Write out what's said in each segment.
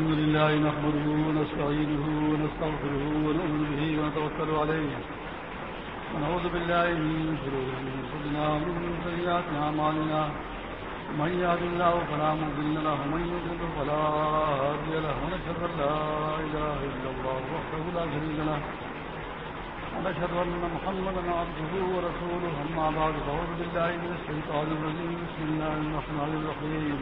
الحمد لله نحمده ونستعينه ونستغفره ونؤمن به ونتوكل عليه. ونعوذ بالله من شرور انفسنا ومن سيئات اعمالنا من يهد الله فلا مضل له ومن يضلل فلا هادي له. ونشهد ان لا اله الا الله وحده لا شريك له. ونشهد ان محمدا عبده ورسوله. اما بعد فاعوذ بالله من الشيطان الرجيم. بسم الله الرحمن الرحيم.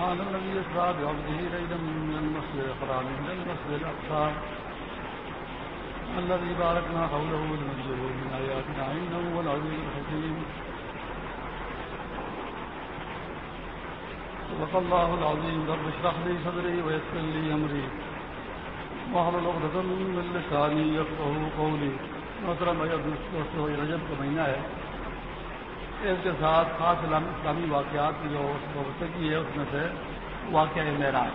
سبحان الذي يسرى بعبده ليلا من المسجد الحرام الى المسجد الاقصى الذي باركنا حوله لنجره من اياتنا انه هو العزيز الحكيم. صدق الله العظيم. رب اشرح لي صدري ويسر لي امري واحلل عقدة من لساني يفقهوا قولي. محترم دوستوں رجب کا مہینہ ہے اس کے ساتھ خاص اسلامی واقعات کی جو وابستگی ہے، اس میں سے واقعہ معراج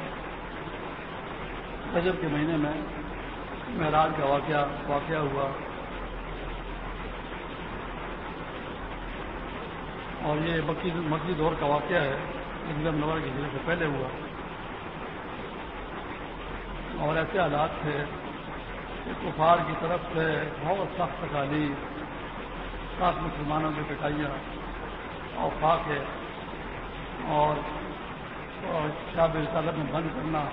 رجب کے مہینے میں معراج کا واقعہ واقعہ ہوا۔ اور یہ مکی مکی دور کا واقعہ ہے انگلم نور کی جگہ سے پہلے ہوا۔ اور ایسے حالات تھے کہ کفار کی طرف سے بہت سخت تکالیف سات مسلمانوں کی پٹائیاں اور فاقے اور شاب رسالت میں بند کرنا۔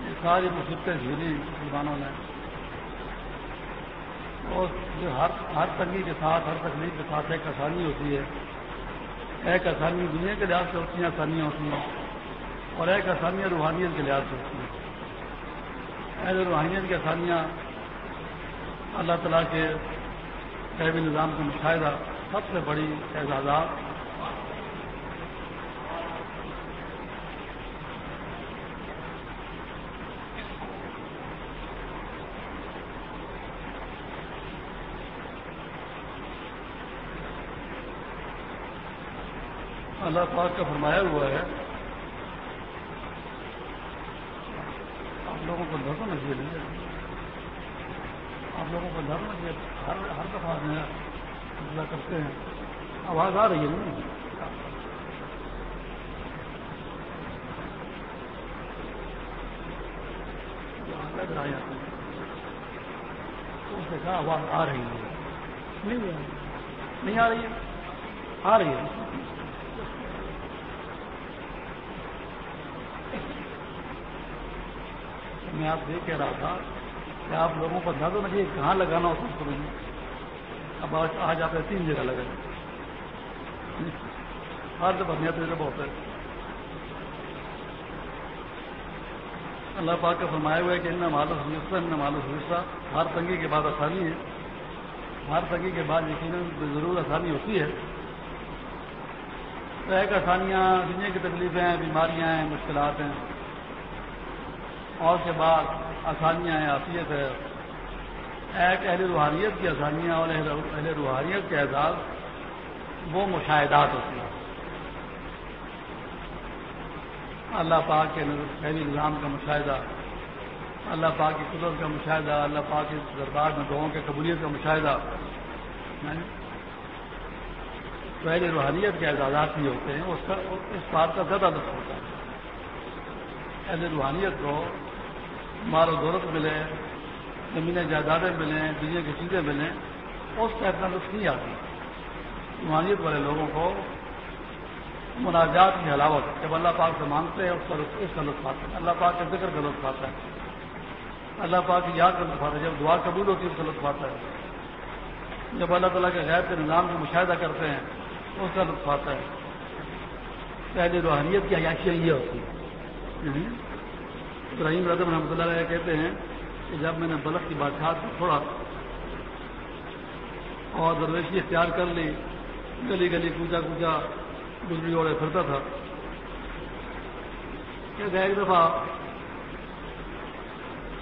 یہ ساری مصیبتیں جھیلی مسلمانوں نے۔ اور جو ہر ہر تنگی کے ساتھ، ہر تکلیف کے ساتھ ایک آسانی ہوتی ہے۔ ایک آسانی دنیا کے لحاظ سے ہوتی ہیں، آسانیاں ہوتی ہیں۔ اور ایک آسانیاں روحانیت کے لحاظ سے ہوتی ہیں۔ ایسے روحانیت کی آسانیاں اللہ تعالیٰ کے قیبی نظام کا مشاہدہ سب سے بڑی اعزازات۔ اللہ پاک کا فرمایا ہوا ہے آپ لوگوں کو دھرم نصیب نہیں آپ لوگوں کو دھرم نصیب ہر ہر دفعہ میں کرتے ہیں۔ آواز آ رہی ہے نا؟ اس نے کہا آواز آ رہی ہے۔ نہیں آ رہی ہے۔ آ رہی ہے۔ میں آپ یہ کہہ رہا تھا۔ کہ آپ لوگوں کو اندازہ نہیں کہاں لگانا ہوتا اس کو اب آج آپ نے تین جگہ لگائے ہر دفعہ نیا تجربہ ہوتا ہے۔ اللہ پاک کا فرمایا ہوا ہے کہ ان مالو سمجھتا ان مالو سمجھتا ہر تنگی کے بعد آسانی ہے۔ ہر تنگی کے بعد یقیناً ضرور آسانی ہوتی ہے۔ تو ایک آسانیاں، دنیا کی تکلیفیں ہیں بیماریاں ہیں مشکلات ہیں۔ اور کے بعد آسانیاں ہیں آفیت ہے۔ ایک اہل روحانیت کی آسانیاں اور اہل روحانیت کے اعزاز وہ مشاہدات ہوتی ہیں۔ اللہ پاک کے پہلی نظام کا مشاہدہ، اللہ پاک کی قدرت کا مشاہدہ، اللہ پاک کے دربار میں دعاؤں کے قبولیت کا مشاہدہ۔ یعنی پہلی روحانیت کے اعزازات بھی ہوتے ہیں، اس کا اس بات کا زیادہ لطف ہوتا ہے۔ اہل روحانیت کو مال و دولت ملے، زمینیں، جائیدادیں ملیں، دنیا کی چیزیں ملیں، اس کا اتنا لطف نہیں آتی۔ روحانیت والے لوگوں کو مناجات کی حلاوت، جب اللہ پاک سے مانگتے ہیں، اس کا لطف اس کا لطف آتا ہے۔ اللہ پاک کے ذکر کا لطف آتا ہے۔ اللہ پاک کی یاد کا لطف آتا ہے۔ جب دعا قبول ہوتی ہے، اس کا لطف آتا ہے۔ جب اللہ تعالیٰ کے غیر کے نظام کا مشاہدہ کرتے ہیں، اس کا لطف آتا ہے۔ پہلے روحانیت کی عیاشیاں یہ ہوتی ہیں۔ ابراہیم رضم رحمۃ اللہ علیہ کہتے ہیں کہ جب میں نے بلک کی بادشاہت کو چھوڑا اور درویشی اختیار کر لی، گلی گلی، کوچا کوچا گزری اوڑے پھرتا تھا۔ کہتے ایک دفعہ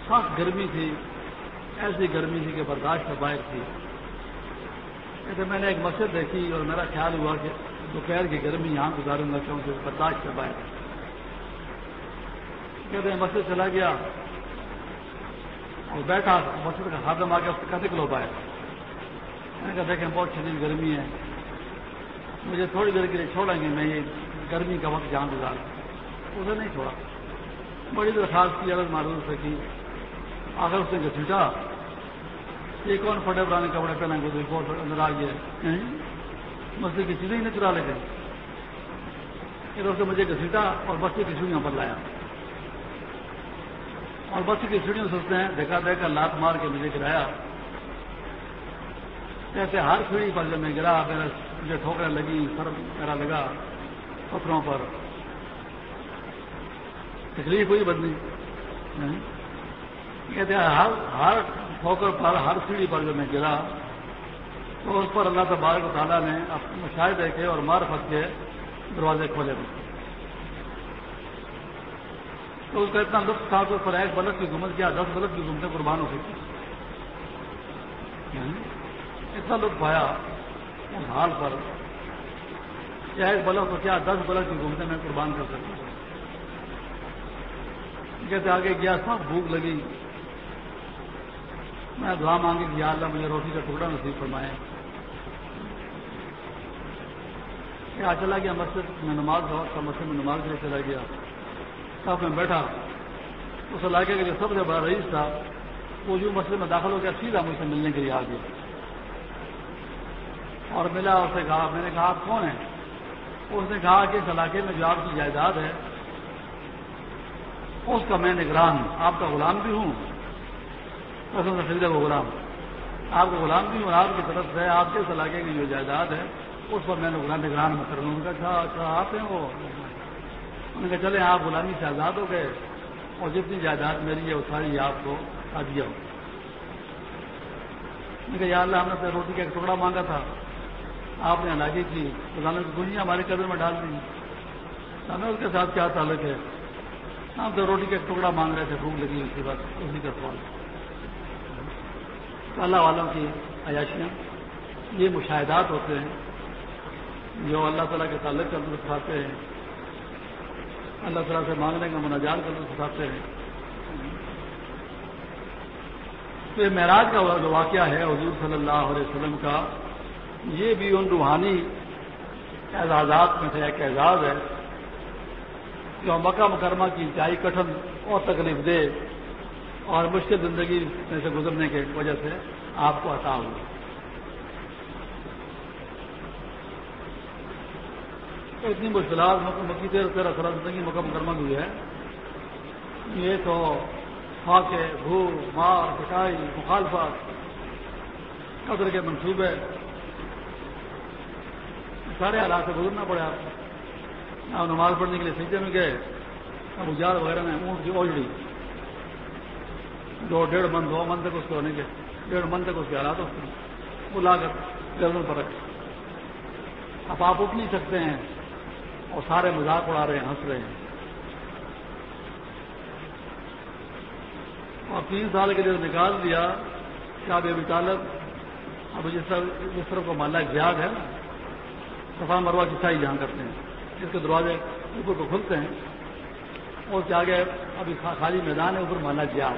سخت گرمی تھی، ایسی گرمی تھی کہ برداشت سے باہر تھی۔ کہتے میں نے ایک مسجد دیکھی اور میرا خیال ہوا کہ دوپہر کی گرمی یہاں گزاروں گا کیونکہ برداشت سے باہر کہتے ہیں مسجد چلا گیا۔ اور بیٹھا مسجد کا خاتم آ گیا اس کا نکلو باہر میں نے کہا دیکھیں بہت شدید گرمی ہے۔ مجھے تھوڑی دیر کے لیے چھوڑیں گے میں یہ گرمی کا وقت جہاں گزار اسے نہیں چھوڑا۔ بڑی درخواست کی الگ معلوم سے کی۔ آخر اس نے گھسیٹا یہ کون پھٹے پرانے کپڑے پہنا گزرے اندر آ گئے۔ مسجد کی چیزیں ہی نہیں چرا لے گئے ادھر سے مجھے گھسیٹا اور بچے کی سیڑھیوں پر لایا۔ اور بچے کی سیڑھیوں سوچتے ہیں۔ دیکھا دیکھا، لات مار کے مجھے گرایا۔ کہتے ہر سیڑھی پر جب میں گرا، میرا مجھے ٹھوکریں لگی، سر میرا لگا پتھروں پر۔ تکلیف ہوئی بدلی کہتے ہر ہر ٹھوکر پر، ہر سیڑھی پر جو میں گرا، تو اس پر اللہ تبارک تعالیٰ نے مشاہد دیکھے اور مار پھنس کے دروازے کھولے۔ تو اس کا اتنا لطف تھا تو پر ایک بلک کی گمت کیا، دس بلک کی گمتیں قربان ہو گئی. اتنا لطف آیا اس حال پر کیا ایک بلک تو کیا دس بلک کی گھومتے میں قربان کر سکتا ہوں؟ کہتے آگے گیا، سب بھوک لگی۔ میں دعا مانگی کہ یا اللہ مجھے روٹی کا ٹکڑا نصیب فرمائے۔ کیا چلا گیا مسجد، میں نماز تھا، مسجد میں نماز کے لیے چلا گیا۔ تب میں بیٹھا، اس علاقے کا جو سب سے بڑا رئیس تھا، وہ جو مسجد میں داخل ہو گیا، سیدھا مجھ سے ملنے کے لیے آ گیا۔ اور ملا اس سے کہا، میں نے کہا، آپ کون ہیں؟ اس نے کہا کہ اس علاقے میں جو آپ کی جائیداد ہے، اس کا میں نگران ہوں آپ کا غلام بھی ہوں۔ خریدے وہ غلام، آپ کا غلام بھی ہوں آپ کی طرف سے آپ کے اس علاقے کی جو جائیداد ہے، اس پر میں نے غلام نگران میں کر لوں گا اچھا اچھا آپ ہیں وہ؟ انہوں نے کہا چلے آپ غلامی سے آزاد ہو گئے اور جتنی جائیداد میری ہے وہ ساری آپ کو آ دیا ہو کہا، یا اللہ، ہم نے روٹی کا ایک ٹکڑا مانگا تھا۔ آپ نے علاقے کی روزانہ کی گنجیاں ہمارے قدر میں ڈال دی۔ ہمیں اس کے ساتھ کیا تعلق ہے؟ ہم تو روٹی کا ایک ٹکڑا مانگ رہے تھے، بھوک لگی اس کے بعد اسی کا سوال۔ اللہ والوں کی عیاشیاں، یہ مشاہدات ہوتے ہیں، جو اللہ تعالیٰ کے تعلق کا لطف اٹھاتے ہیں۔ اللہ تعالیٰ سے مانگنے کا مناجات کا لطف اٹھاتے ہیں۔ تو یہ معراج کا جو واقعہ ہے حضور صلی اللہ علیہ وسلم کا۔ یہ بھی ان روحانی اعزازات میں سے ایک اعزاز ہے جو مکہ مکرمہ کی انتہائی کٹن اور تکلیف دے اور مشکل زندگی میں سے گزرنے کی وجہ سے آپ کو عطا ہوا اتنی مشکلات مکی دیر تیرہ سرا زندگی مکہ مکرمہ ہوئی ہے یہ تو فاقے بھو، مار پٹائی مخالفت قدر کے منصوبے۔ سارے حالات سے گزرنا پڑا آپ نماز پڑھنے کے لیے سجدے میں گئے اب اجار وغیرہ میں اونٹ کی اوجڑی۔ دو، ڈیڑھ من، دو من تک اس کے ہونے کے، ڈیڑھ من تک اس کے حالات ہوتے ہیں۔ وہ لا کر گردن پر رکھے اب آپ اٹھ نہیں سکتے ہیں۔ اور سارے مذاق اڑا رہے ہیں، ہنس رہے ہیں۔ اور تین سال کے لیے نکال دیا کہ آپ ابھی طالب اب جس طرح جس طرح کو مالا زیاد ہے نا صفا مروا کی سائی جہاں کرتے ہیں، جس کے دروازے اوپر کو کھلتے ہیں، اور کیا آگے ابھی خالی میدان ہے، اوپر مانا گیا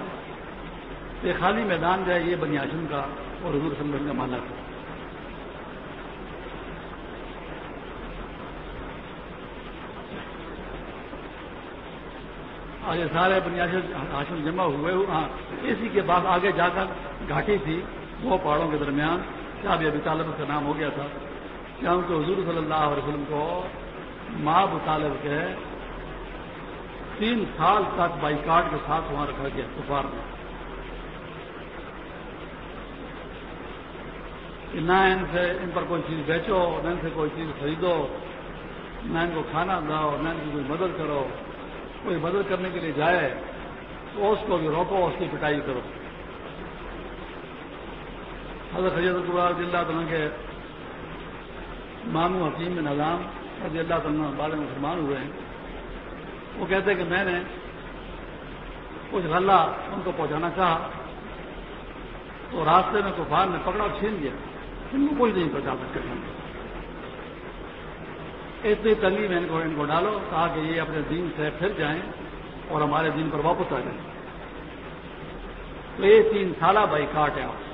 یہ خالی میدان جو ہے، یہ بنی کا اور حضور صلی کا مانا تھا۔ اور یہ سارے بنی آشم جمع ہوئے ہاں اسی کے بعد آگے جا کر گھاٹی تھی دو پہاڑوں کے درمیان کیا بھی ابھی طالب کا نام ہو گیا تھا۔ کہ ہم کو حضور صلی اللہ علیہ وسلم کو ماں طالب کے تین سال تک بائی کارڈ کے ساتھ وہاں رکھا گیا، کفار میں۔ کہ نہ ان سے ان پر کوئی چیز بیچو، نہ ان سے کوئی چیز خریدو، نہ ان کو کھانا داؤ، نہ ان کی کوئی مدد کرو۔ کوئی مدد کرنے کے لیے جائے تو اس کو بھی روکو، اس کی پٹائی کرو۔ حضرت حضرت اللہ تعالیٰ کے مامو حکیم بن نظام رضی اللہ تعالیٰ بعد مسلمان ہوئے ہیں۔ وہ کہتے ہیں کہ میں نے کچھ غلہ ان کو پہنچانا چاہا تو راستے میں کفار نے پکڑا اور چھین دیا ان کو کوئی نہیں پہنچا سکتے۔ اتنی تنگی میں ان کو ان کو ڈالو کہا کہ یہ اپنے دین سے پھر جائیں اور ہمارے دین پر واپس آ جائیں۔ تو یہ تین سالہ بائی کاٹ ہے۔ آپ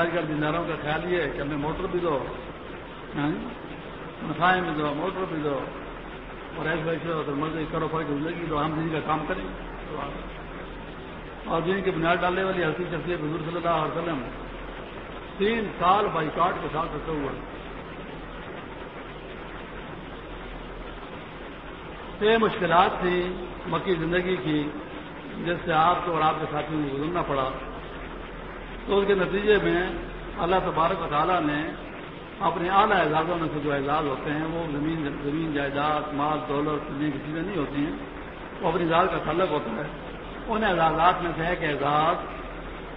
آج کل دینداروں کا خیال یہ ہے کہ ہمیں موٹر بھی دو ہاں؟ مسائل بھی دو، موٹر بھی دو۔ اور ایسے ویسے مرضی کرو پڑ زندگی تو ہم دن کا کام کریں۔ اور دن کی بنیاد ڈالنے والی حسی شخصیت حضور صلی اللہ علیہ وسلم تین سال بائی کاٹ کے ساتھ رکھے ہوا یہ مشکلات تھی مکی زندگی کی، جس سے آپ کو اور آپ کے ساتھیوں کو گزرنا پڑا۔ تو اس کے نتیجے میں اللہ تبارک و تعالیٰ نے اپنے اعلیٰ اعزازوں میں سے جو اعزاز ہوتے ہیں، وہ زمین زمین جائیداد، مال، دولت کی چیزیں نہیں ہوتی ہیں، وہ اپنی ذات کا تعلق ہوتا ہے۔ ان اعزازات میں سے ایک اعزاز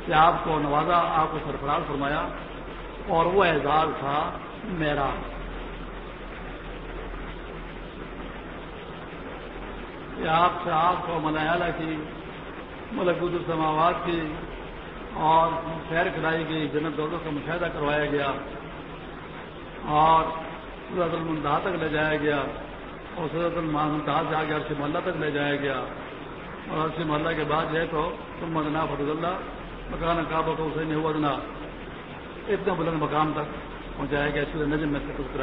کہ آپ کو نوازا، آپ کو سرفراز فرمایا اور وہ اعزاز تھا میرا۔ کہ آپ سے آپ کو ملیالہ کی ملکود السماوات کی اور سیر کرائی گئی، جنت دولوں کا مشاہدہ کروایا گیا اور سورت المنتہا تک لے جایا گیا اور سورت المنتہا سے آگے عرص محلہ تک لے جایا گیا اور عرص محلہ کے بعد جو ہے تو تم مدنا فضل اللہ، مکان کعبہ کو حسین ہوا دنا اتنے بلند مقام تک پہنچایا گیا سورہ نجم میں سے کچھ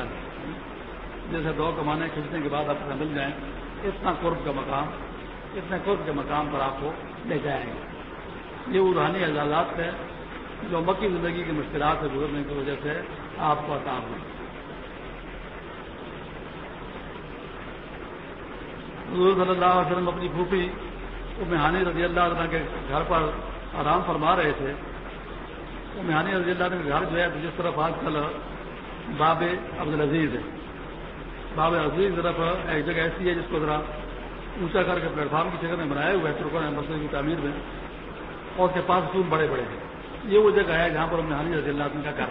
جیسے دو کمانے کھینچنے کے بعد آپ مل جائیں۔ اتنا قرب کا مقام، اتنے قرب کے مقام پر آپ کو لے جائیں گے۔ یہ روحانی اعزازات ہیں جو مکی زندگی کی مشکلات سے گزرنے کی وجہ سے آپ کو عطا ہوئی۔ حضور صلی اللہ علیہ وسلم اپنی پھوپھی مہانی رضی اللہ عنہ کے گھر پر آرام فرما رہے تھے۔ وہ مہانی رضی اللہ عنہ کے گھر جو ہے، جس طرف آج کل باب عبد العزیز ہے۔ باب عزیز طرف ایک جگہ ایسی ہے جس کو ذرا اونچا کر کے پلیٹ فارم کی جگہ میں بنایا ہوا ہے ترکن مسئلے کی تعمیر میں۔ اور اس کے پاس سون بڑے بڑے ہیں۔ یہ وہ جگہ ہے جہاں پر ہم نے رضی اللہ عنہ کا گھر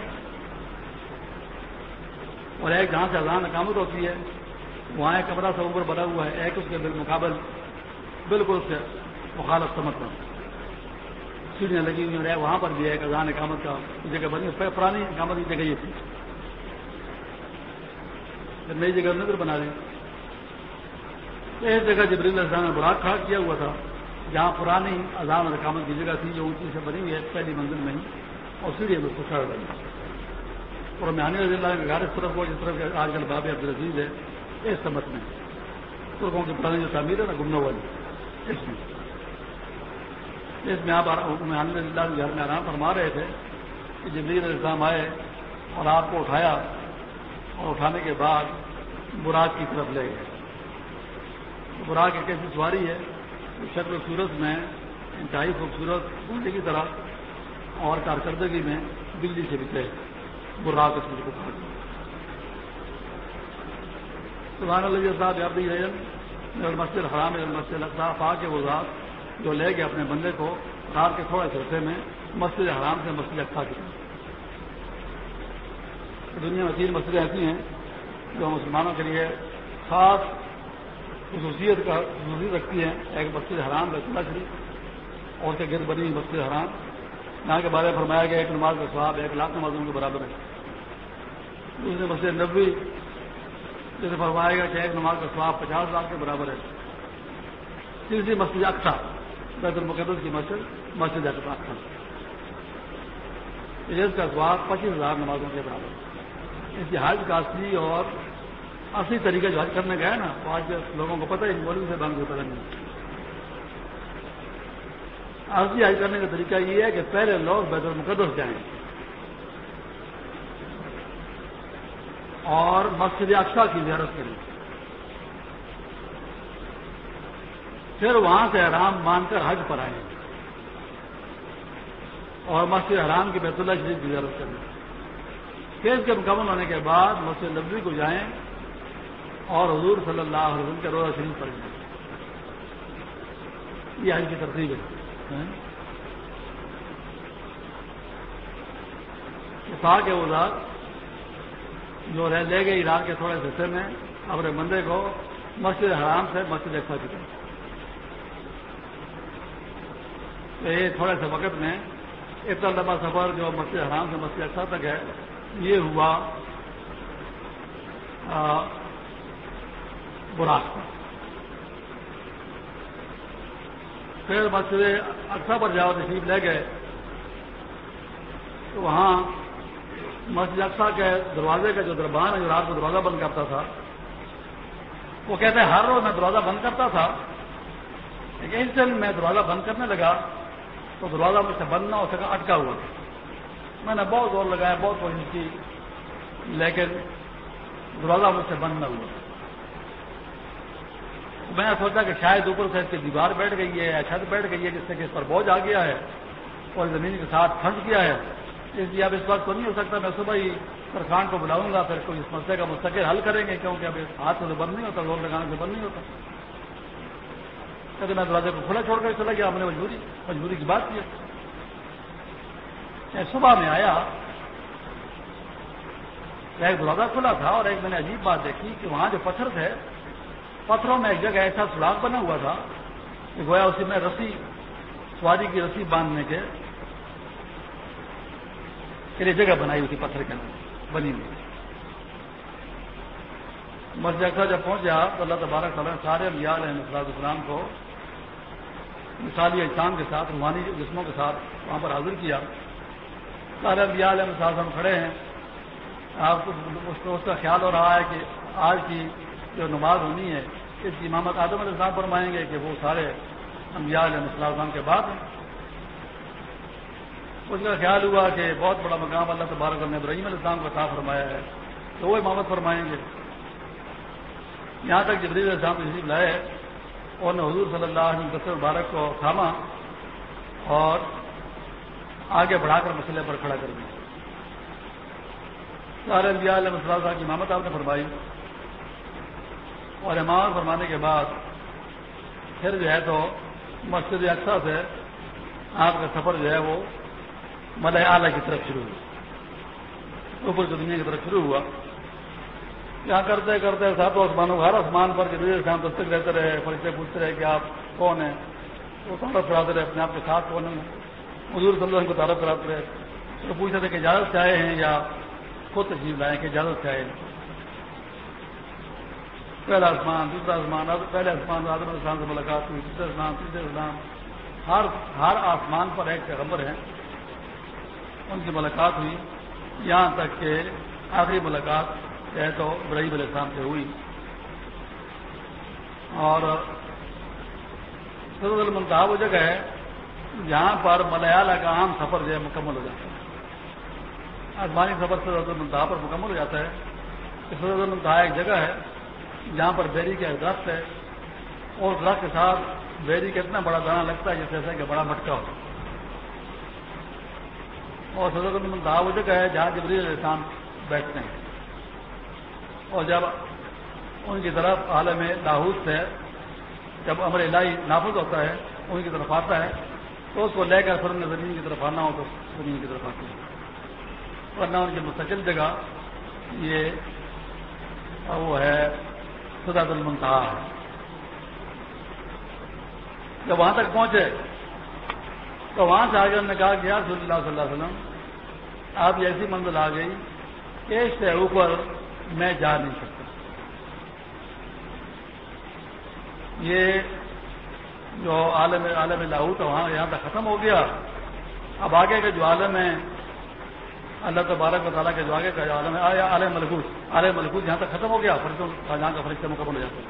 اور ایک جہاں سے اذان اقامت ہوتی ہے، وہاں ایک کمرہ سا اوپر بنا ہوا ہے، ایک اس کے بالمقابل بالکل اس سے مخالف سمت میں سیڑھیاں لگی ہوئی ہیں وہاں پر بھی ایک اذان اقامت کا جگہ بنی پرانی اقامت کی جگہ یہ تھی۔ نئی جگہ نظر بنا دیں ایک جگہ جبریل السلام نے براک کھڑا کیا ہوا تھا، جہاں پرانی اذان اور اقامت کی جگہ تھی، جو اونچی سے بنی ہوئی ہے، پہلی منزل میں ہی، اور سیڑھی میں اس کو بنی اور میں رضی اللہ کے گھر اس طرف کو جس طرف آج کل باب عبد العزیز ہے، اس سمت میں۔ ترکوں کی پرانی جو تعمیر ہے نا گمنو والی۔ اس میں۔ اس میں آپ اللہ کے گھر میں آرام فرما رہے تھے کہ جبریل السلام آئے اور آپ کو اٹھایا۔ اور اٹھانے کے بعد براق کی طرف لے گئے۔ براق ایک ایسی سواری ہے؟ شکل و صورت میں انتہائی خوبصورت بوٹے کی طرح اور کارکردگی میں بجلی سے بچے براق اس کو کہا گیا سبحان اللہ صاحب یاد مسجد حرام مسجد لگتا پا کے وہ ذات جو لے گئے اپنے بندے کو رات کے تھوڑے سے میں مسجد حرام سے مسجد اختہ کی دنیا میں تین مسئلے ایسی ہیں جو مسلمانوں کے لیے خاص خصوصیت کا خصوصیت رکھتی ہیں۔ ایک مسجد حرام رسولہ شریف، اور کے گرد بنی مسجد حرام۔ یہاں کے بارے میں فرمایا گیا، ایک نماز کا سواب ایک لاکھ نمازوں کے برابر ہے۔ دوسرے مسجد نبوی جیسے فرمایا گیا کہ ایک نماز کا سواب پچاس لاکھ کے برابر ہے۔ تیسری مسجد اکثر بیت المقدس کی مسجد مسجد اکثر جس کا سواب پچیس ہزار نمازوں کے برابر ہے۔ اس جہاز کا اصلی اور اصلی طریقہ جو حج کرنے گیا نا، تو آج لوگوں کو پتہ ہی مولوی سے بند پتہ نہیں۔ اصلی حج کرنے کا طریقہ یہ ہے کہ پہلے لوگ بیت المقدس جائیں۔ اور مسجد اقسا کی زیارت کریں۔ پھر وہاں سے حرام مان کر حج پر آئیں۔ اور مسجد حرام کی بیت اللہ شریف کی زیارت کریں۔ کیس کے مکمل ہونے کے بعد مسجد نبوی کو جائیں اور حضور صلی اللہ علیہ وسلم کے روزہ شریف پر جائیں۔ یہ آج کی ترتیب ہے۔ ہاں؟ کے ذات جو رہ لے گئے عراق کے تھوڑے حصے میں اپنے بندے کو مسجد حرام سے مسجد اکثر کی یہ تھوڑے سے وقت میں اتنا لمبا سفر جو مسجد حرام سے مسجد اکثر تک ہے یہ ہوا براق پھر مسجد اکثر پر جاؤ، تشریف لے گئے۔ تو وہاں مسجد اقسا کے دروازے کا جو دربان ہے جو رات کو دروازہ بند کرتا تھا، وہ کہتے ہیں، ہر روز میں دروازہ بند کرتا تھا، لیکن اس دن میں دروازہ بند کرنے لگا تو دروازہ مجھ سے بند نہ ہو سکا، اٹکا ہوا۔ تھا میں نے بہت زور لگایا، بہت کوشش کی، لیکن دروازہ مجھ سے بند نہ ہوا۔ میں نے سوچا کہ شاید اوپر سے اس کی دیوار بیٹھ گئی ہے یا چھت بیٹھ گئی ہے، جس سے کہ اس پر بوجھ آ گیا ہے اور زمین کے ساتھ پھنس گیا ہے۔ اس لیے اب اس وقت تو نہیں ہو سکتا، میں صبح ہی سرخان کو بلاؤں گا، پھر کوئی اس مسئلے کا مستقل حل کریں گے، کیونکہ اب ہاتھ سے بند نہیں ہوتا زور لگانے سے بند نہیں ہوتا۔ کیونکہ میں دروازے کو کھلا چھوڑ کر چلا گیا، ہم نے مجبوری مجبوری کی بات کی۔ صبح میں آیا ایک دروازہ کھلا تھا اور ایک میں نے عجیب بات دیکھی کہ وہاں جو پتھر تھے، پتھروں میں ایک جگہ ایسا سلاخ بنا ہوا تھا کہ گویا اسی میں رسی، سواری کی رسی باندھنے کے لیے جگہ بنائی ہوئی تھی پتھر کے اندر، بنی ہوئی مسجد جب پہنچا تو اللہ تبارک تعالیٰ سارے امیال ہیں نسرات اسلام کو مثالی اجسام کے ساتھ، روحانی جسموں کے ساتھ وہاں پر حاضر کیا۔ سارے امیال ہیں ہم کھڑے ہیں۔ آپ کو اس کا خیال ہو رہا ہے کہ آج کی جو نماز ہونی ہے، اس کی امامت آدم علیہ السلام فرمائیں گے کہ وہ سارے انبیاء علیہ السلام کے بعد ہیں۔ اس کا خیال ہوا کہ بہت بڑا مقام اللہ تبارک نے ابراہیم علیہ السلام کو عطا فرمایا ہے۔ تو وہ امامت فرمائیں گے۔ یہاں تک جبریل علیہ السلام تشریف لائے اور نے حضور صلی اللہ علیہ وسلم مبارک کو تھاما اور آگے بڑھا کر مسئلے پر کھڑا کر دیا سارے انبیاء علیہ السلام کی امامت آپ نے فرمائی۔ اور امام فرمانے کے بعد پھر جو ہے تو مسجد اقسا سے آپ کا سفر جو ہے وہ ملئے اعلیٰ کی طرف شروع ہوا۔ اوپر کی دنیا کی طرف شروع ہوا۔ یہاں کرتے کرتے ساتوں آسمانوں ہر آسمان پر شام دستک رہتے رہے، فرشتے پوچھتے رہے کہ آپ کون ہیں؟ وہ تعارف کراتے رہے اپنے آپ کے ساتھ کون ہیں؟ حضور صلی اللہ علیہ کو تعارف کراتے رہے تو پوچھتے تھے کہ اجازت سے آئے ہیں یا خود تشریف لائے کہ اجازت سے آئے ہیں؟ پہلا آسمان، دوسرا آسمان پہلے آسمان، آدم اسلام سے ملاقات ہوئی دوسرے اسلام تیسرے اسلام ہر ہر آسمان پر ایک پیغمبر ہے ان کی ملاقات ہوئی۔ یہاں تک کہ آخری ملاقات ہے تو ابراہیم علیہ السلام سے ہوئی۔ اور سرد المنتہا وہ جگہ ہے جہاں پر ملیالہ کا عام سفر جو ہے مکمل ہو جاتا ہے۔ آسمانی سفر سرد المنتہا پر مکمل ہو جاتا ہے۔ سرد المنتہا ایک جگہ ہے جہاں پر بیری کا درخت ہے۔ اور درخت کے ساتھ بیری کا اتنا بڑا دانا لگتا ہے جیسے ایسا کہ بڑا مٹکا ہو۔ اور سزا دہا وہ جگہ ہے جہاں جبری السلام بیٹھتے ہیں۔ اور جب ان کی طرف عالم لاہور سے جب امر الہی نافذ ہوتا ہے، ان کی طرف آتا ہے تو اس کو لے کر پھر زمین کی طرف آنا ہو تو زمین کی طرف آتی ورنہ ان کی مستقل جگہ یہ وہ ہے سداد المنتہا ہے۔ جب وہاں تک پہنچے تو وہاں سے آگے نے کہا کہ یار صلی اللہ صلی اللہ علیہ وسلم، آپ ایسی منزل آ گئی کہ اس سے اوپر میں جا نہیں سکتا۔ یہ جو عالم عالم لاہور تھا وہاں یہاں تک ختم ہو گیا۔ اب آگے کے جو عالم ہے اللہ تبارک و تعالیٰ کے جو آگے کا جو عالم ہے عالم ملکوت۔ عالم ملکوت جہاں تک ختم ہو گیا فرشتوں جہاں کا فرشتہ مکمل ہو جاتا ہے۔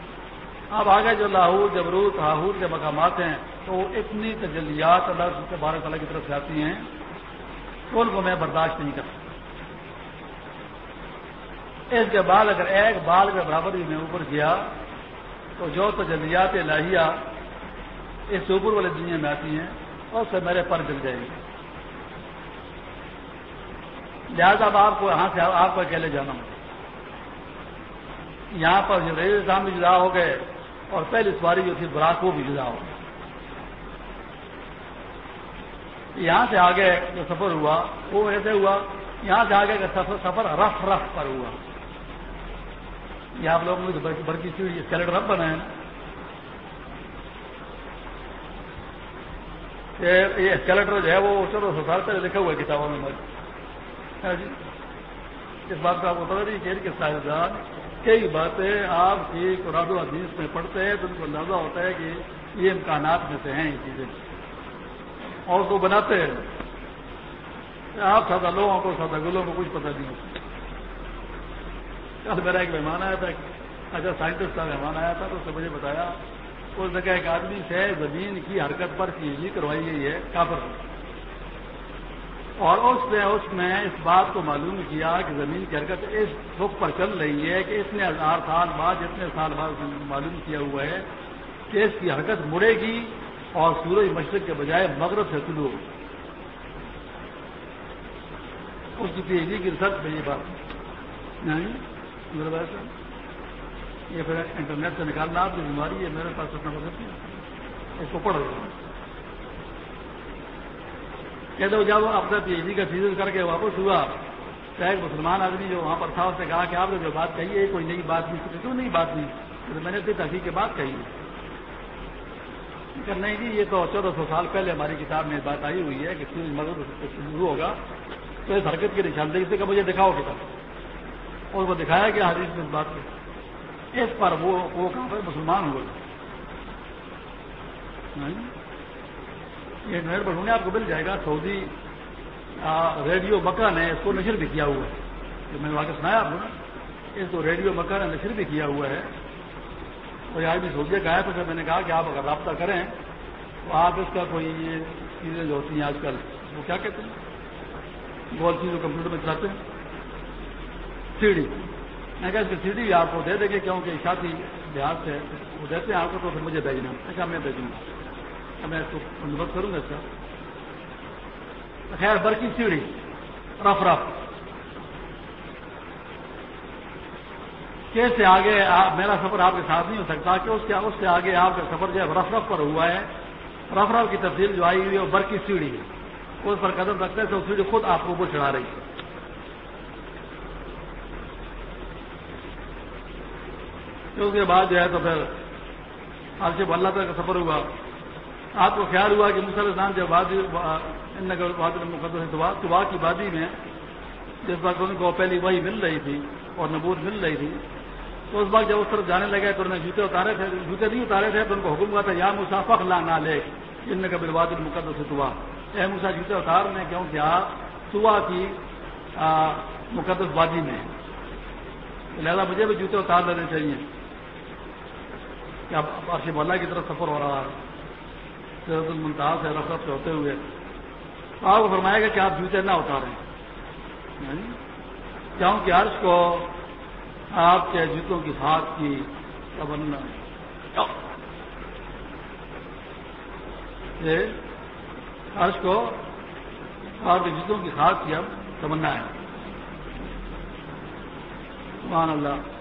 اب آگے جو لاہور، جبروت ہاہور کے مقامات ہیں، تو اتنی تجلیات اللہ تبارک تعالیٰ کی طرف سے آتی ہیں تو ان کو میں برداشت نہیں کر سکتا اس کے بعد اگر ایک بال کے برابر ہی میں اوپر گیا، تو جو تجلیات لاہیا اس اوپر والے دنیا میں آتی ہیں اور سے میرے پر جل جائے گی۔ لہٰذا اب آپ کو یہاں سے آپ کو اکیلے جانا ہوگا۔ یہاں پر جو ریل بھی جدا ہو گئے اور پہلی سواری جو تھی براک وہ بھی جدا ہو گئی۔ یہاں سے آگے جو سفر ہوا، وہ ایسے ہوا، یہاں سے آگے کا سفر سفر رف رف پر ہوا۔ یہ آپ لوگوں نے برقی سی اسکیلیٹر رف بنائے یہ اسکیلیٹر جو ہے وہ چلو سسال پہ لکھا ہوا ہے کتابوں میں ہاں جی۔ اس بات کا آپ کو پتا نہیں کہ کے سائنسدان کئی باتیں آپ کی قرآن و حدیث میں پڑھتے ہیں تو ان کو اندازہ ہوتا ہے کہ یہ امکانات میں سے ہیں یہ چیزیں۔ اور کو بناتے ہیں۔ آپ سادہ لوگوں کو، سادہ گلوں کو کچھ پتہ نہیں ہوتا۔ کل میرا ایک مہمان آیا تھا اچھا سائنٹسٹ کا مہمان آیا تھا تو اس نے مجھے بتایا اس نے کہا، ایک آدمی سے زمین کی حرکت پر چیزی جی کروائی گئی ہے، کافر اور اس نے اس میں اس بات کو معلوم کیا کہ زمین کی حرکت اس رخ پر چل رہی ہے کہ اتنے ہزار سال بعد اتنے سال بعد معلوم کیا ہوا ہے کہ اس کی حرکت مڑے گی اور سورج مشرق کے بجائے مغرب سے طلوع ہوگی۔ اس کی پی ایچ ڈی کی ریسرچ میں یہ بات۔ نہیں؟ یہ پھر انٹرنیٹ سے نکالنا، آپ کی بیماری ہے، میرے پاس اتنا مدد نہیں اس کو پڑھ رہا کہتے ہو جب اپنا پی ایچ ڈی کا سیزن کر کے واپس ہوا چاہے ایک مسلمان آدمی جو وہاں پر تھا، اس نے کہا کہ آپ نے جو بات کہی ہے، کوئی نئی بات نہیں کیوں نئی بات نہیں؟ میں نے اتنی تحقیق کے بات کہی۔ ہے نہیں جی یہ تو چودہ سو سال پہلے ہماری کتاب میں بات آئی ہوئی ہے کہ مدد شروع ہوگا۔ تو اس حرکت کی نشاندہی سے کہ مجھے دکھاؤ کتاب۔ اور وہ دکھایا گیا حدیث میں اس بات کو۔ اس پر وہ وہ کہاں پر مسلمان ہوئے؟ یہ نئے پر آپ کو مل جائے گا، سعودی ریڈیو مکہ نے اس کو نشر بھی کیا ہوا ہے۔ جو میں نے واقع سنایا آپ کو اس کو ریڈیو مکہ نے نشر بھی کیا ہوا ہے۔ اور آج بھی سعودیہ کا ہے تو پھر میں نے کہا کہ آپ اگر رابطہ کریں تو آپ اس کا کوئی یہ چیزیں جو ہوتی ہیں آج کل، وہ کیا کہتے ہیں؟ بہت چیز کمپیوٹر میں چلاتے ہیں۔ سی ڈی میں کہا اس کی سی ڈی بھی آپ کو دے دیں گے کیونکہ شادی لحاظ سے وہ دیتے ہیں آپ کو تو پھر مجھے بھیجنا میں کہا اچھا، میں بھیجوں گا۔ میں اس کو بندوبست کروں گا اس کا۔ خیر، برقی سیڑھی۔ رف رف۔ کیسے آگے میرا سفر آپ کے ساتھ نہیں ہو سکتا، کہ اس کے، اس سے آگے آپ کا سفر جو ہے رف رف پر ہوا ہے۔ رف رف کی تفصیل جو آئی ہوئی ہے وہ برقی سیڑھی ہے۔ اس پر قدم رکھتے تو سیڑھی خود آپ کو اوپر چڑھا رہی ہے۔ اس کے بعد جو ہے تو پھر آج سے اللہ کا سفر ہوا۔ آپ کو خیال ہوا کہ مسلمان جب وادی مقدس دعا کی وادی میں جس وقت ان کو پہلی وہی مل رہی تھی اور نبوت مل رہی تھی، تو اس وقت جب اس طرف جانے لگے تو انہوں نے جوتے اتارے تھے۔ جوتے نہیں اتارے تھے، تو ان کو حکم ہوا تھا، یا مسافق لا نہ لے جن نے کبھی واد المقدس دعا۔ اے مسا جوتے اتار نے کیوں کیا؟ سوا کی مقدس وادی میں۔ لہذا مجھے بھی جوتے اتار لینے چاہیے۔ کہ اب اللہ کی طرف سفر ہو رہا ہے۔ سیرت المنتہا سے رفت سے ہوتے ہوئے۔ آپ کو فرمائے گا کہ آپ جوتے نہ اتاریں۔ کیوں کہ عرش کو آپ کے جوتوں کی ہاتھ کی تمنا عرش کو آپ کے جوتوں کی ہاتھ کی اب تمنا ہے۔ سبحان اللہ۔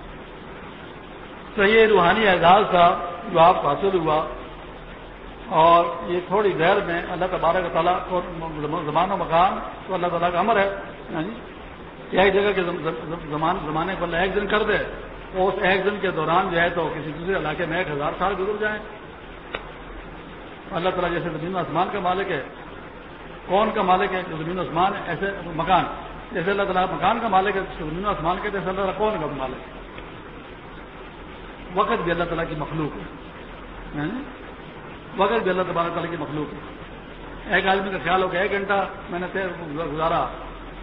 تو یہ روحانی اعزاز تھا جو آپ کو حاصل ہوا اور یہ تھوڑی دیر میں اللہ تبارک تعالیٰ اور زمان و مکان تو اللہ تعالیٰ کا امر ہے۔ ہاں جی؟ ایک جگہ کے زمانے کو اللہ ایک دن کر دے۔ تو اس ایک دن کے دوران جو ہے تو کسی دوسرے علاقے میں ایک ہزار سال گزر جائیں۔ اللہ تعالیٰ جیسے زمین آسمان کا مالک ہے۔ کون کا مالک ہے زمین آسمان ایسے مکان۔ جیسے اللہ تعالیٰ مکان کا مالک ہے زمین آسمان کے جیسے اللہ تعالیٰ کون کا مالک ہے؟ وقت بھی اللہ تعالیٰ کی مخلوق ہے۔ ہاں؟ وقت بھی اللہ تبارک تعالیٰ کی مخلوق ہے۔ ایک آدمی کا خیال ہو کہ ایک گھنٹہ میں نے گزارا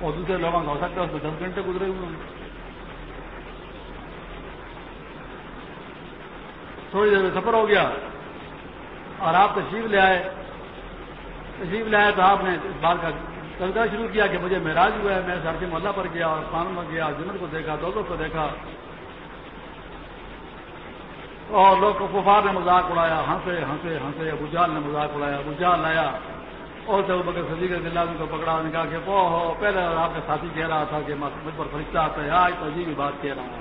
اور دوسرے لوگوں کا ہو سکتا ہے اس میں دس گھنٹے گزرے ہوئے ہیں تھوڑی دیر میں سفر ہو گیا اور آپ تشریف لے آئے۔ تشریف لے آئے تو آپ نے اس بات کا تذکرہ شروع کیا کہ مجھے معراج ہوا ہے، میں سرسی محلہ پر گیا اور قانون میں گیا، جنت کو دیکھا دولوں کو دیکھا۔ اور لوگ کفار نے مذاق اڑایا، ہنسے ہنسے ہنسے، ابو جال نے مذاق اڑایا، ابو جال لایا۔ اور سے بکر صدیق دلہ کو پکڑا نے کہا کہ وہ ہو، پہلے آپ کا ساتھی کہہ رہا تھا کہ مجھ پر فرشتہ آتا ہے آج تو عجیب بات کہہ رہا ہوں۔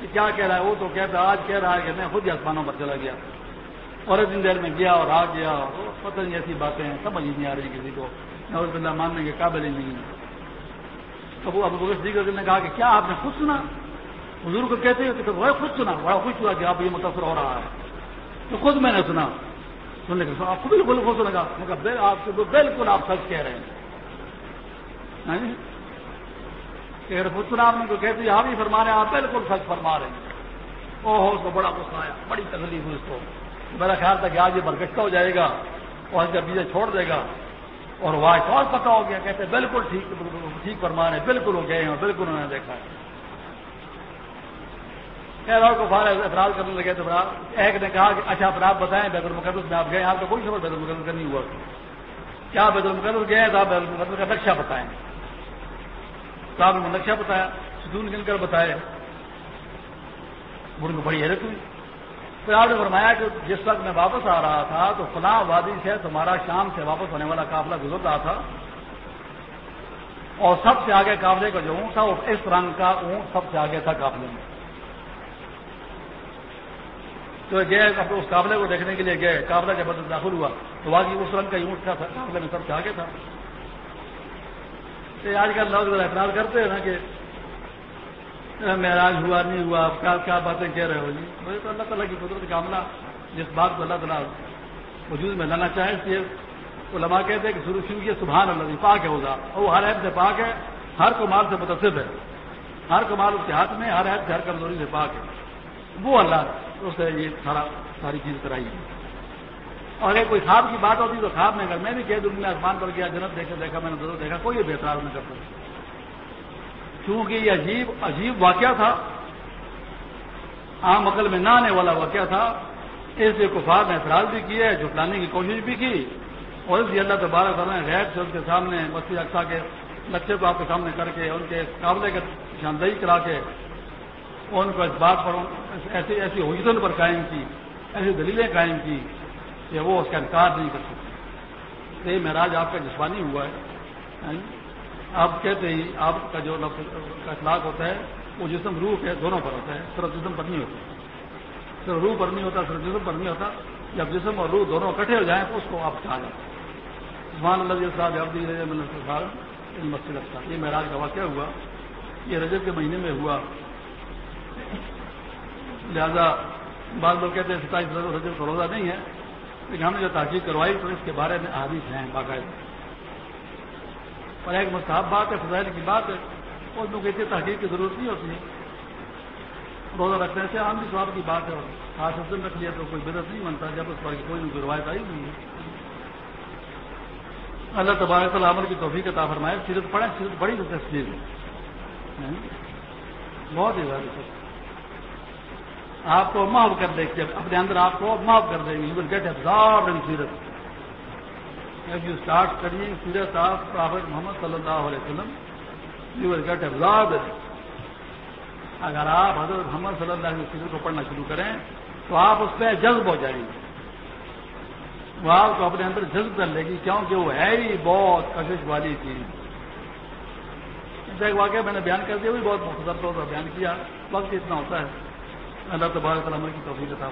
کہ کیا کہہ رہا ہے؟ وہ تو کہتا آج کہہ رہا ہے کہ میں خود ہی آسمانوں پر چلا گیا۔ اور ایک دن دیر میں گیا اور آ گیا۔ پتہ نہیں ایسی باتیں سمجھ ہی نہیں آ رہی کسی کو۔ نوز اللہ ماننے کے قابل ہی نہیں ہے۔ ابو ابو بکر صدیق نے کہا کہ کیا آپ نے خود سنا؟ حضور کو کہتے ہیں کہ وہ خود سنا، بڑا خوش ہوا کہ آپ یہ متاثر ہو رہا ہے۔ تو خود میں نے سنا۔ سننے کے آپ کو بالکل خوش لگا آپ کو بالکل آپ سچ کہہ رہے ہیں۔ ہاں جی؟ اگر خود سنا آپ کو کہتے ہیں آپ ہی فرما رہے ہیں، آپ بالکل سچ فرما رہے ہیں۔ او ہو تو بڑا غصہ آیا، بڑی تکلیف ہوئی اس کو۔ میرا خیال تھا کہ آج یہ برگشتہ ہو جائے گا اور اس کا بیجے چھوڑ دے گا۔ اور واش اور پتہ ہو گیا، کہتے بالکل ٹھیک ٹھیک فرما رہے ہیں، بالکل ہو گئے ہیں بالکل انہوں نے دیکھا ہے۔ خیر کو فارغ افراد کرنے لگے تو ایک نے کہا کہ اچھا پھر آپ بتائیں، بیت المقدس میں آپ گئے، آپ کو کوئی سفر بیت المقدس کا نہیں ہوا۔ کیا بیت المقدس گئے؟ تو آپ بیت المقدس کا نقشہ بتائیں۔ تو آپ نے نقشہ بتایا، ستون گن کر بتائے۔ ان کو بڑی حیرت ہوئی۔ پھر آپ نے فرمایا کہ جس وقت میں واپس آ رہا تھا، تو فلاں وادی سے تمہارا شام سے واپس ہونے والا قافلہ گزر رہا تھا۔ اور سب سے آگے قابلے کا جو اونٹ تھا، وہ اس رنگ کا اونٹ سب سے آگے تھا قابلے میں۔ تو گئے اس قابلے کو دیکھنے کے لیے گئے۔ قابلہ جب داخل ہوا تو واقعی اس رنگ کا اونٹ تھا قابلے میں سب سے آگے تھا۔ آج کل لوگ اعتراض کرتے ہیں نا کہ معراج ہوا، نہیں ہوا کیا کیا باتیں کہہ رہے ہو جی؟ مجھے تو اللہ تعالیٰ کی قدرت کا عملہ جس بات کو اللہ تعالیٰ وجود میں لانا چاہے اس لیے علماء کہتے ہیں کہ سورج شیو کی سبحان اللہ پاک ہے ہوگا اور وہ ہر عید سے پاک ہے، ہر کمال سے متصف ہے۔ ہر کمال اس کے ہاتھ میں، ہر عید سے ہر کمزوری سے پاک ہے۔ وہ اللہ اس سے یہ سارا ساری چیز کرائی ہے اور اگر کوئی خواب کی بات ہوتی تو خواب میں اگر میں بھی کہہ دوں میں آسمان پر گیا، جنت دیکھا دیکھا، میں نے ضرور دیکھا، کوئی بھی اعتراض نہیں کرتا کیونکہ یہ عجیب عجیب واقعہ تھا۔ عام عقل میں نہ آنے والا واقعہ تھا۔ اس لیے کفار نے اعتراض بھی کیا، جھٹلانے کی کوشش بھی کی۔ اور اس لیے اللہ تبارک تعالیٰ غیر سے ان کے سامنے مسیح اقسا کے لچے کو آپ کے سامنے کر کے، ان کے قابلے کے شاندہی کرا کے ان کو اس بات پر ایسی ایسی حجتوں پر قائم کی، ایسی دلیلیں قائم کی کہ وہ اس کا انکار نہیں کر سکتے۔ یہ معراج آپ کا جسمانی ہوا ہے۔ ہاں جی؟ آپ کہتے ہی آپ کا جو لفظ کا اخلاق ہوتا ہے، وہ جسم روح کے دونوں پر ہوتا ہے، صرف جسم پر نہیں ہوتا۔ صرف روح پر نہیں ہوتا، صرف جسم پر نہیں ہوتا۔ جب جسم اور روح دونوں اکٹھے ہو جائیں تو اس کو آپ کہا جاتا ہے۔ عثمان اللہ صاحب ابدی مسجد یہ معراج کا واقعہ ہوا۔ یہ رجب کے مہینے میں ہوا۔ لہذا بعض لوگ کہتے ہیں ستائیس رجب کا روزہ نہیں ہے، لیکن ہم نے جو تحقیق کروائی تو اس کے بارے میں حادث ہیں، باقاعدہ۔ اور ایک مستحب بات ہے، فضائل کی بات ہے اور لوگ اتنی تحقیق کی ضرورت نہیں ہوتی ہے۔ روزہ رکھنے سے عام بھی سواب کی بات ہے، اور خاص حسن رکھ لیا تو کوئی بدت نہیں بنتا، جب اس پر کوئی نہ روایت آئی نہیں ہے۔ اللہ تبارک عمل کی توفیق عطا فرمائے سیرت پڑھیں سیرت بڑی دلچسپی یعنی ہے بہت ہی زیادہ۔ آپ کو معاف کر دے اپنے اندر آپ کو معاف کر دیں گے۔ یو ول گیٹ ابزارڈ ان سیرت۔ If you start studying Sirat of Prophet Muhammad sallallahu alayhi wa sallam, you will get absorbed اگر آپ حضرت محمد صلی اللہ علیہ وسلم کو پڑھنا شروع کریں تو آپ اس پہ جذب ہو جائیں گے۔ وہ آپ کو اپنے اندر جذب کر لے گی کیونکہ وہ ہے ہی بہت کشش والی چیز۔ ایک واقعہ میں نے بیان کر دیا بھی بہت مختصر طور پر بیان کیا۔ وقت اتنا ہوتا ہے۔ اللہ تبارک تعالیٰ کی توفیق تھا